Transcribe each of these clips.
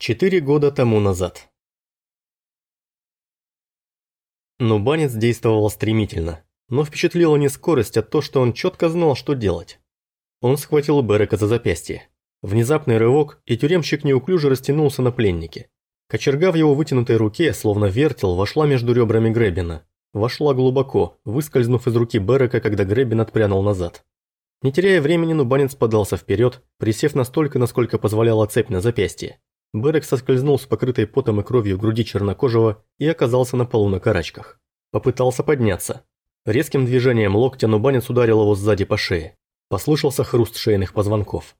Четыре года тому назад. Нубанец действовал стремительно, но впечатлила не скорость, а то, что он четко знал, что делать. Он схватил Берека за запястье. Внезапный рывок, и тюремщик неуклюже растянулся на пленнике. Кочерга в его вытянутой руке, словно вертел, вошла между ребрами Гребина. Вошла глубоко, выскользнув из руки Берека, когда Гребин отпрянул назад. Не теряя времени, Нубанец подался вперед, присев настолько, насколько позволяла цепь на запястье. Берек соскользнул с покрытой потом и кровью груди чернокожего и оказался на полу на карачках. Попытался подняться. Резким движением локтя Нубанец ударил его сзади по шее. Послышался хруст шейных позвонков.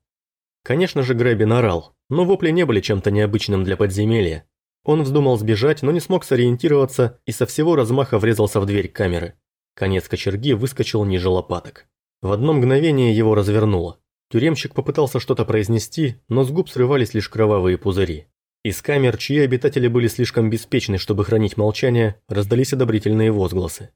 Конечно же, Грэбин орал, но вопли не были чем-то необычным для подземелья. Он вздумал сбежать, но не смог сориентироваться и со всего размаха врезался в дверь камеры. Конец кочерги выскочил ниже лопаток. В одно мгновение его развернуло. Тюремщик попытался что-то произнести, но с губ срывались лишь кровавые пузыри. Из камер, чьи обитатели были слишком беспечны, чтобы хранить молчание, раздались одобрительные возгласы.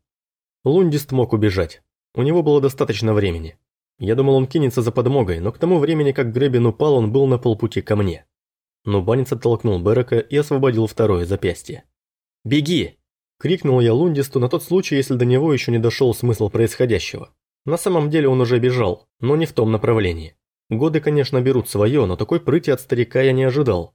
Лундист мог убежать. У него было достаточно времени. Я думал, он кинется за подмогой, но к тому времени, как Гребин упал, он был на полпути ко мне. Но банец оттолкнул Берека и освободил второе запястье. «Беги!» – крикнул я Лундисту на тот случай, если до него еще не дошел смысл происходящего. На самом деле он уже бежал, но не в том направлении. Годы, конечно, берут свое, но такой прыти от старика я не ожидал.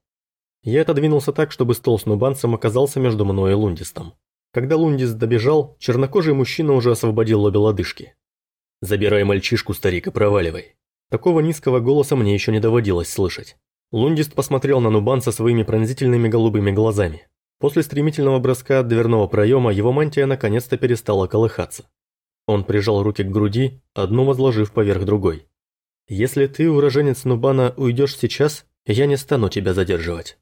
Я отодвинулся так, чтобы стол с нубанцем оказался между мной и Лундистом. Когда Лундист добежал, чернокожий мужчина уже освободил обе лодыжки. «Забирай мальчишку, старик, и проваливай». Такого низкого голоса мне еще не доводилось слышать. Лундист посмотрел на нубанца своими пронзительными голубыми глазами. После стремительного броска от дверного проема его мантия наконец-то перестала колыхаться. Он прижал руки к груди, одну возложив поверх другой. «Если ты, уроженец Нубана, уйдешь сейчас, я не стану тебя задерживать».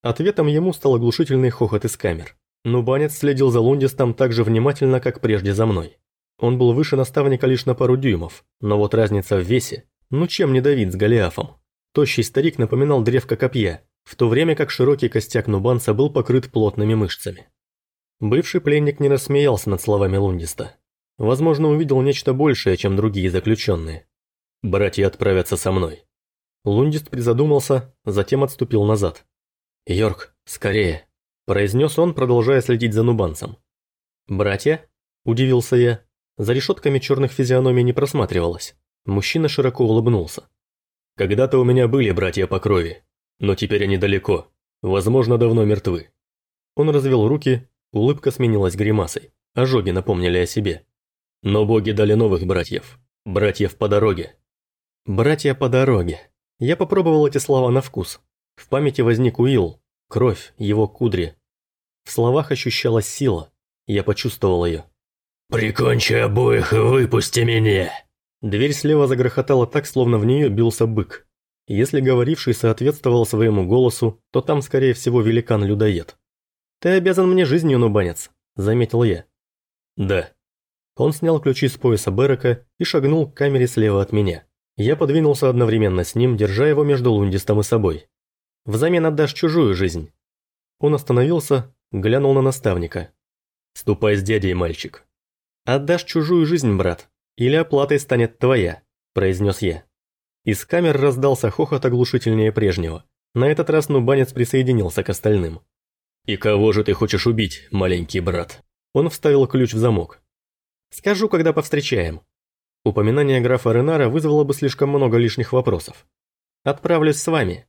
Ответом ему стал оглушительный хохот из камер. Нубанец следил за Лундистом так же внимательно, как прежде за мной. Он был выше наставника лишь на пару дюймов, но вот разница в весе, ну чем не Давид с Голиафом. Тощий старик напоминал древко копья, в то время как широкий костяк нубанца был покрыт плотными мышцами. Бывший пленник не рассмеялся над словами Лундиста. Возможно, увидел нечто большее, чем другие заключенные. «Братья отправятся со мной». Лундист призадумался, затем отступил назад. «Йорк, скорее», – произнес он, продолжая следить за нубанцем. «Братья?» – удивился я. За решетками черных физиономий не просматривалось. Мужчина широко улыбнулся. «Когда-то у меня были братья по крови, но теперь они далеко, возможно, давно мертвы». Он развел руки, улыбка сменилась гримасой, ожоги напомнили о себе. Но боги дали новых братьев. Братьев по дороге. Братья по дороге. Я попробовал эти слова на вкус. В памяти возник Уилл, кровь, его кудри. В словах ощущалась сила. Я почувствовал ее. «Прикончи обоих и выпусти меня!» Дверь слева загрохотала так, словно в нее бился бык. Если говоривший соответствовал своему голосу, то там, скорее всего, великан-людоед. «Ты обязан мне жизнью, нубанец», – заметил я. «Да», он снял ключи с пояса Берека и шагнул к камере слева от меня. Я подвинулся одновременно с ним, держа его между Лундистом и собой. «Взамен отдашь чужую жизнь». Он остановился, глянул на наставника. «Ступай с дядей, мальчик». «Отдашь чужую жизнь, брат, или оплатой станет твоя», – произнес я. Из камер раздался хохот оглушительнее прежнего. На этот раз нубанец присоединился к остальным. «И кого же ты хочешь убить, маленький брат?» Он вставил ключ в замок. Скажу, когда повстречаем. Упоминание графа Ренара вызвало бы слишком много лишних вопросов. Отправлюсь с вами.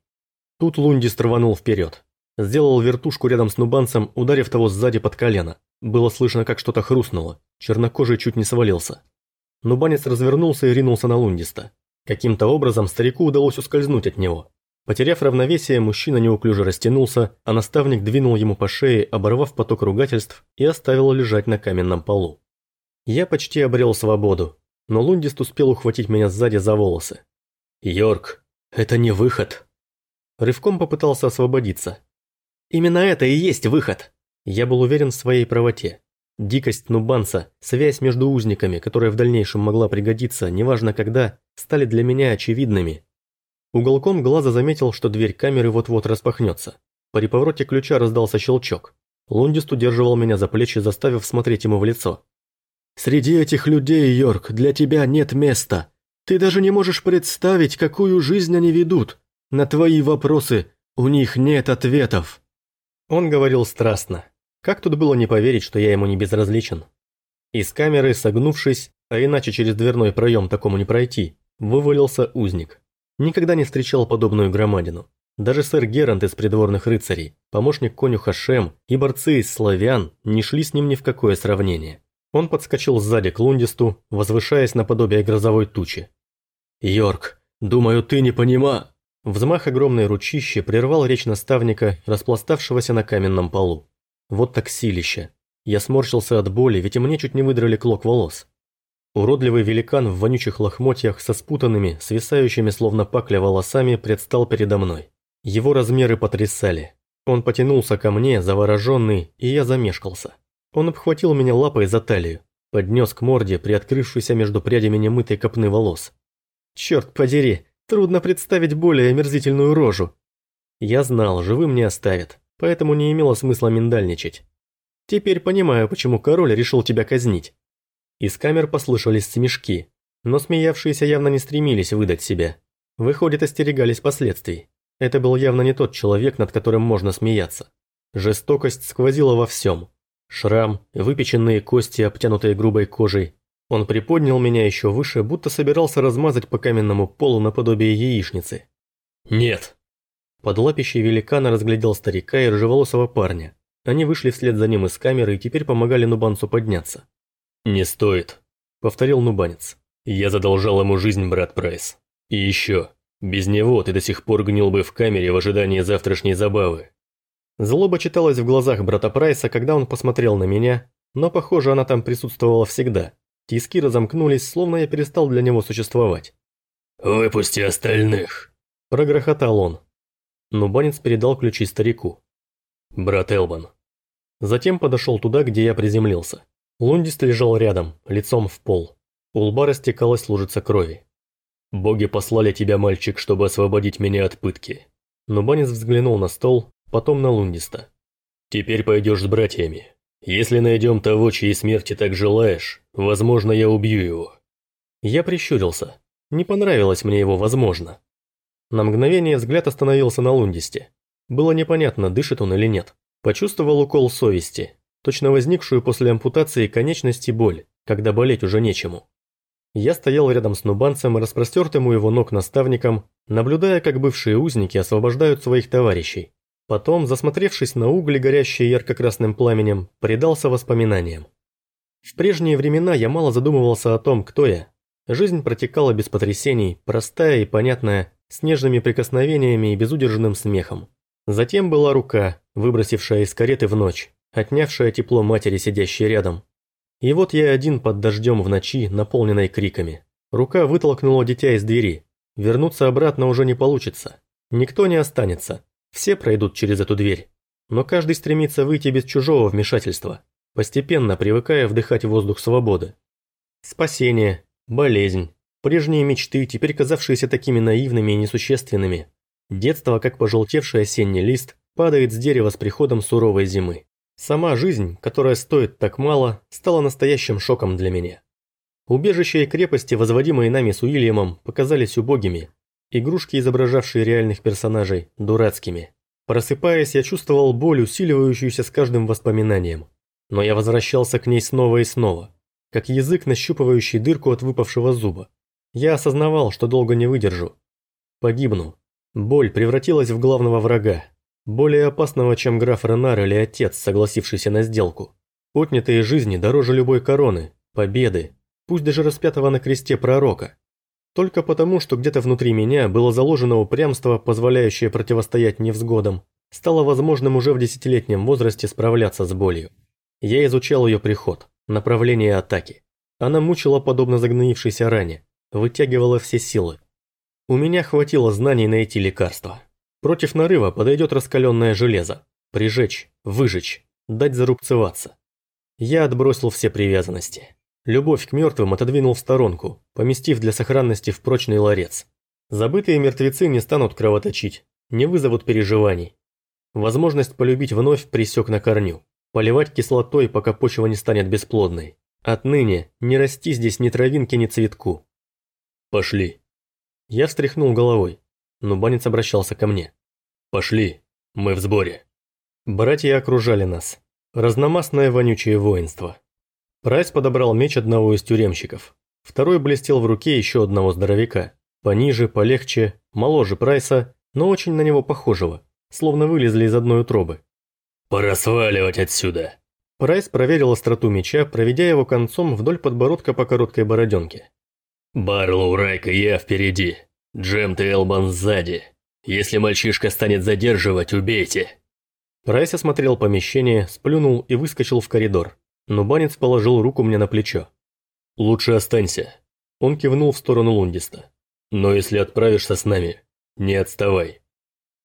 Тут Лундист рванул вперед. Сделал вертушку рядом с нубанцем, ударив того сзади под колено. Было слышно, как что-то хрустнуло. Чернокожий чуть не свалился. Нубанец развернулся и ринулся на Лундиста. Каким-то образом старику удалось ускользнуть от него. Потеряв равновесие, мужчина неуклюже растянулся, а наставник двинул ему по шее, оборвав поток ругательств и оставил лежать на каменном полу. Я почти обрел свободу, но Лундист успел ухватить меня сзади за волосы. «Йорк, это не выход!» Рывком попытался освободиться. «Именно это и есть выход!» Я был уверен в своей правоте. Дикость нубанца, связь между узниками, которая в дальнейшем могла пригодиться, неважно когда, стали для меня очевидными. Уголком глаза заметил, что дверь камеры вот-вот распахнется. При повороте ключа раздался щелчок. Лундист удерживал меня за плечи, заставив смотреть ему в лицо. Среди этих людей, Йорк, для тебя нет места. Ты даже не можешь представить, какую жизнь они ведут. На твои вопросы У них нет ответов. Он говорил страстно. Как тут было не поверить, что я ему не безразличен? Из камеры, согнувшись, а иначе через дверной проем такому не пройти, вывалился узник. Никогда не встречал подобную громадину. Даже сэр Герант из придворных рыцарей, помощник конюха Шем и борцы из славян не шли с ним ни в какое сравнение. Он подскочил сзади к Лундисту, возвышаясь наподобие грозовой тучи. «Йорк, думаю, ты не понима...» Взмах огромной ручищи прервал речь наставника, распластавшегося на каменном полу. Вот так силище. Я сморщился от боли, ведь и мне чуть не выдрали клок волос. Уродливый великан в вонючих лохмотьях со спутанными, свисающими словно пакля волосами предстал передо мной. Его размеры потрясали. Он потянулся ко мне, завороженный, и я замешкался. Он обхватил меня лапой за талию, поднес к морде, приоткрывшуюся между прядями немытой копны волос. Черт подери, трудно представить более омерзительную рожу. Я знал, живым не оставят, поэтому не имело смысла миндальничать. Теперь понимаю, почему король решил тебя казнить. Из камер послышались смешки, но смеявшиеся явно не стремились выдать себя. Выходит, остерегались последствий. Это был явно не тот человек, над которым можно смеяться. Жестокость сквозила во всем. Шрам, выпеченные кости, обтянутые грубой кожей. Он приподнял меня еще выше, будто собирался размазать по каменному полу наподобие яичницы. «Нет!» Под лапищей великана разглядел старика и рыжеволосого парня. Они вышли вслед за ним из камеры и теперь помогали Нубанцу подняться. «Не стоит», — повторил Нубанец. «Я задолжал ему жизнь, брат Прайс. И еще, без него ты до сих пор гнил бы в камере в ожидании завтрашней забавы». Злоба читалась в глазах брата Прайса, когда он посмотрел на меня, но, похоже, она там присутствовала всегда. Тиски разомкнулись, словно я перестал для него существовать. «Выпусти остальных!» – прогрохотал он. Нубанец передал ключи старику. «Брат Элбан». Затем подошел туда, где я приземлился. Лундист лежал рядом, лицом в пол. У лба растекалась лужица крови. «Боги послали тебя, мальчик, чтобы освободить меня от пытки». Нубанец взглянул на стол, потом на Лундиста. «Теперь пойдешь с братьями. Если найдем того, чьей смерти так желаешь, возможно, я убью его». Я прищурился. Не понравилось мне его «возможно». На мгновение взгляд остановился на Лундисте. Было непонятно, дышит он или нет. Почувствовал укол совести, точно возникшую после ампутации конечности боль, когда болеть уже нечему. Я стоял рядом с нубанцем, распростертым у его ног наставником, наблюдая, как бывшие узники освобождают своих товарищей. Потом, засмотревшись на угли, горящие ярко-красным пламенем, предался воспоминаниям. В прежние времена я мало задумывался о том, кто я. Жизнь протекала без потрясений, простая и понятная, с нежными прикосновениями и безудержным смехом. Затем была рука, выбросившая из кареты в ночь, отнявшая тепло матери, сидящей рядом. И вот я один под дождем в ночи, наполненной криками. Рука вытолкнула дитя из двери. Вернуться обратно уже не получится. Никто не останется. Все пройдут через эту дверь. Но каждый стремится выйти без чужого вмешательства, постепенно привыкая вдыхать воздух свободы. Спасение, болезнь, прежние мечты, теперь казавшиеся такими наивными и несущественными. Детство, как пожелтевший осенний лист, падает с дерева с приходом суровой зимы. Сама жизнь, которая стоит так мало, стала настоящим шоком для меня. Убежища и крепости, возводимые нами с Уильямом, показались убогими. Игрушки, изображавшие реальных персонажей, дурацкими. Просыпаясь, я чувствовал боль, усиливающуюся с каждым воспоминанием. Но я возвращался к ней снова и снова, как язык, нащупывающий дырку от выпавшего зуба. Я осознавал, что долго не выдержу. Погибну. Боль превратилась в главного врага, более опасного, чем граф Ренар или отец, согласившийся на сделку. Отнятые жизни дороже любой короны, победы, пусть даже распятого на кресте пророка. Только потому, что где-то внутри меня было заложено упрямство, позволяющее противостоять невзгодам, стало возможным уже в десятилетнем возрасте справляться с болью. Я изучал ее приход, направление атаки. Она мучила подобно загноившейся ране, вытягивала все силы. У меня хватило знаний найти лекарство. Против нарыва подойдет раскаленное железо. Прижечь, выжечь, дать зарубцеваться. Я отбросил все привязанности. Любовь к мертвым отодвинул в сторонку, поместив для сохранности в прочный ларец. Забытые мертвецы не станут кровоточить, не вызовут переживаний. Возможность полюбить вновь присек на корню. Поливать кислотой, пока почва не станет бесплодной. Отныне не расти здесь ни травинки, ни цветку. Пошли. Я встряхнул головой Нубанец обращался ко мне. Пошли, мы в сборе. Братья окружали нас. Разномастное вонючее воинство. Прайс подобрал меч одного из тюремщиков. Второй блестел в руке еще одного здоровяка. Пониже, полегче, моложе Прайса, но очень на него похожего, словно вылезли из одной утробы. «Пора сваливать отсюда!» Прайс проверил остроту меча, проведя его концом вдоль подбородка по короткой бороденке. «Барлоу, Райка, я впереди. Джем и Элбан сзади. Если мальчишка станет задерживать, убейте!» Прайс осмотрел помещение, сплюнул и выскочил в коридор. Но Банец положил руку мне на плечо. «Лучше останься». Он кивнул в сторону Лундиста. «Но если отправишься с нами, не отставай».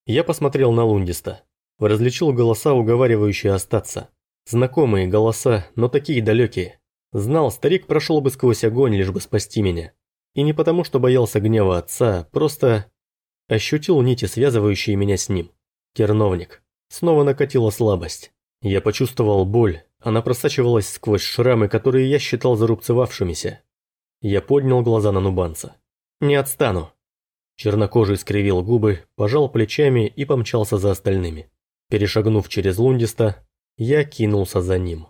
Я посмотрел на Лундиста. Различил голоса, уговаривающие остаться. Знакомые голоса, но такие далекие. Знал, старик прошел бы сквозь огонь, лишь бы спасти меня. И не потому, что боялся гнева отца, просто... Ощутил нити, связывающие меня с ним. Терновник. Снова накатила слабость. Я почувствовал боль, она просачивалась сквозь шрамы, которые я считал зарубцевавшимися. Я поднял глаза на нубанца. «Не отстану!» Чернокожий скривил губы, пожал плечами и помчался за остальными. Перешагнув через Лундиста, я кинулся за ним.